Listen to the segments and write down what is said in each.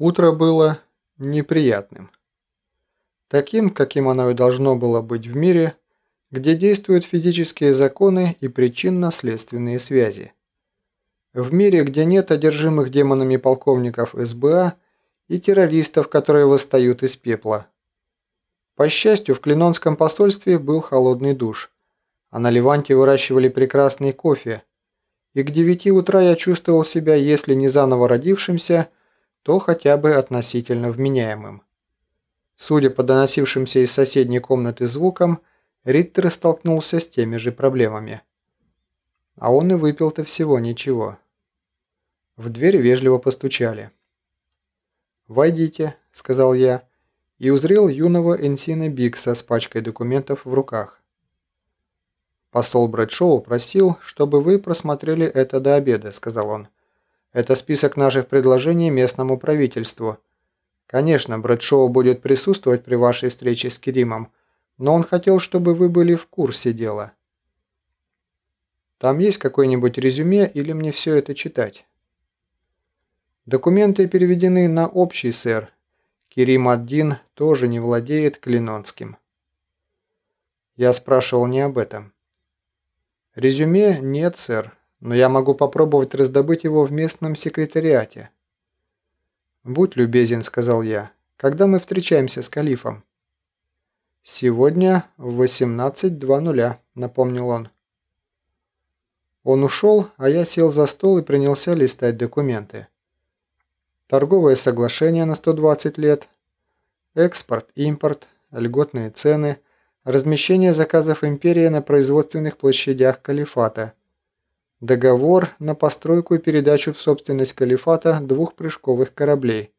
Утро было неприятным. Таким, каким оно и должно было быть в мире, где действуют физические законы и причинно-следственные связи. В мире, где нет одержимых демонами полковников СБА и террористов, которые восстают из пепла. По счастью, в Клинонском посольстве был холодный душ, а на Ливанте выращивали прекрасный кофе, и к девяти утра я чувствовал себя, если не заново родившимся, то хотя бы относительно вменяемым. Судя по доносившимся из соседней комнаты звукам, Риттер столкнулся с теми же проблемами. А он и выпил-то всего ничего. В дверь вежливо постучали. «Войдите», — сказал я, и узрел юного Энсина Бикса с пачкой документов в руках. «Посол Брэдшоу просил, чтобы вы просмотрели это до обеда», — сказал он. Это список наших предложений местному правительству. Конечно, Брэдшоу будет присутствовать при вашей встрече с Керимом, но он хотел, чтобы вы были в курсе дела. Там есть какое-нибудь резюме или мне все это читать? Документы переведены на общий, сэр. Керим Аддин тоже не владеет клинонским. Я спрашивал не об этом. Резюме нет, сэр но я могу попробовать раздобыть его в местном секретариате». «Будь любезен», — сказал я, — «когда мы встречаемся с Калифом?» «Сегодня в 18.00», — напомнил он. Он ушел, а я сел за стол и принялся листать документы. Торговое соглашение на 120 лет, экспорт, импорт, льготные цены, размещение заказов империи на производственных площадях Калифата – Договор на постройку и передачу в собственность Калифата двух прыжковых кораблей.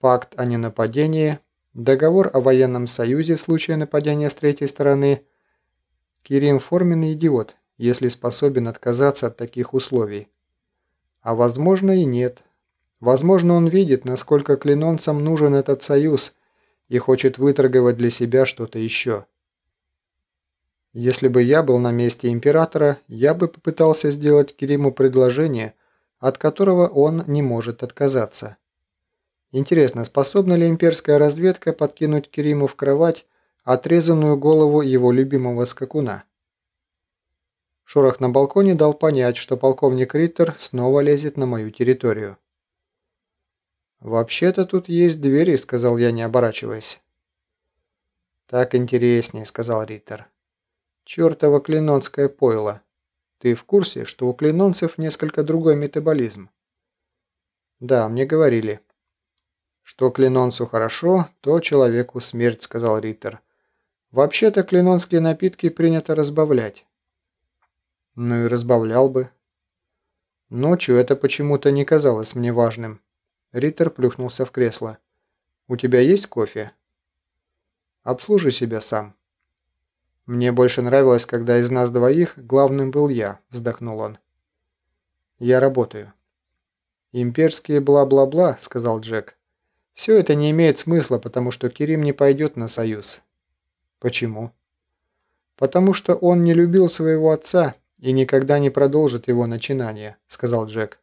Пакт о ненападении. Договор о военном союзе в случае нападения с третьей стороны. Кирим форменный идиот, если способен отказаться от таких условий. А возможно и нет. Возможно он видит, насколько клинонцам нужен этот союз и хочет выторговать для себя что-то еще. Если бы я был на месте императора, я бы попытался сделать Кириму предложение, от которого он не может отказаться. Интересно, способна ли имперская разведка подкинуть Кириму в кровать отрезанную голову его любимого скакуна? Шорох на балконе дал понять, что полковник Риттер снова лезет на мою территорию. «Вообще-то тут есть двери», — сказал я, не оборачиваясь. «Так интереснее», — сказал Риттер. Чёртово клинонское пойло. Ты в курсе, что у клинонцев несколько другой метаболизм? Да, мне говорили. Что клинонцу хорошо, то человеку смерть, сказал Риттер. Вообще-то клинонские напитки принято разбавлять. Ну и разбавлял бы. Ночью это почему-то не казалось мне важным. Риттер плюхнулся в кресло. «У тебя есть кофе?» «Обслужи себя сам». «Мне больше нравилось, когда из нас двоих главным был я», – вздохнул он. «Я работаю». «Имперские бла-бла-бла», – сказал Джек. «Все это не имеет смысла, потому что Кирим не пойдет на союз». «Почему?» «Потому что он не любил своего отца и никогда не продолжит его начинание», – сказал Джек.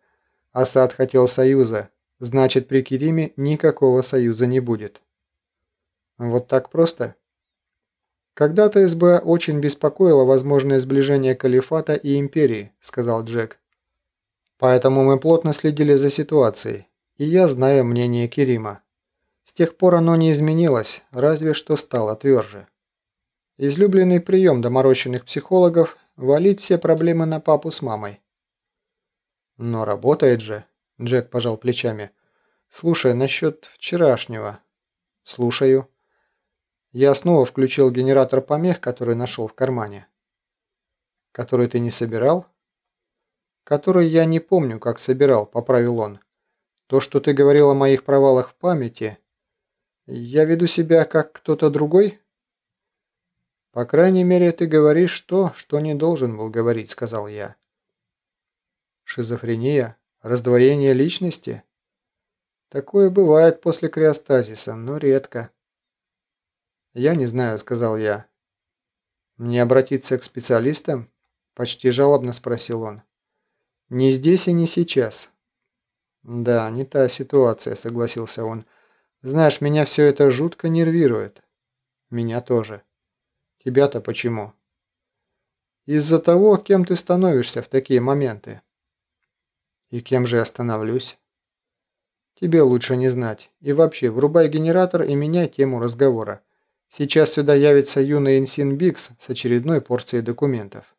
«Асад хотел союза, значит при Кириме никакого союза не будет». «Вот так просто?» «Когда-то СБ очень беспокоило возможное сближение Калифата и Империи», – сказал Джек. «Поэтому мы плотно следили за ситуацией, и я знаю мнение Керима. С тех пор оно не изменилось, разве что стало тверже. Излюбленный прием доморощенных психологов – валить все проблемы на папу с мамой». «Но работает же», – Джек пожал плечами. «Слушай, насчет вчерашнего». «Слушаю». Я снова включил генератор помех, который нашел в кармане. Который ты не собирал? Который я не помню, как собирал, поправил он. То, что ты говорил о моих провалах в памяти, я веду себя как кто-то другой? По крайней мере, ты говоришь то, что не должен был говорить, сказал я. Шизофрения? Раздвоение личности? Такое бывает после криостазиса, но редко. «Я не знаю», — сказал я. «Мне обратиться к специалистам?» — почти жалобно спросил он. «Не здесь и не сейчас». «Да, не та ситуация», — согласился он. «Знаешь, меня все это жутко нервирует». «Меня тоже». «Тебя-то почему?» «Из-за того, кем ты становишься в такие моменты». «И кем же я становлюсь?» «Тебе лучше не знать. И вообще, врубай генератор и меняй тему разговора. Сейчас сюда явится юный Инсин Бикс с очередной порцией документов».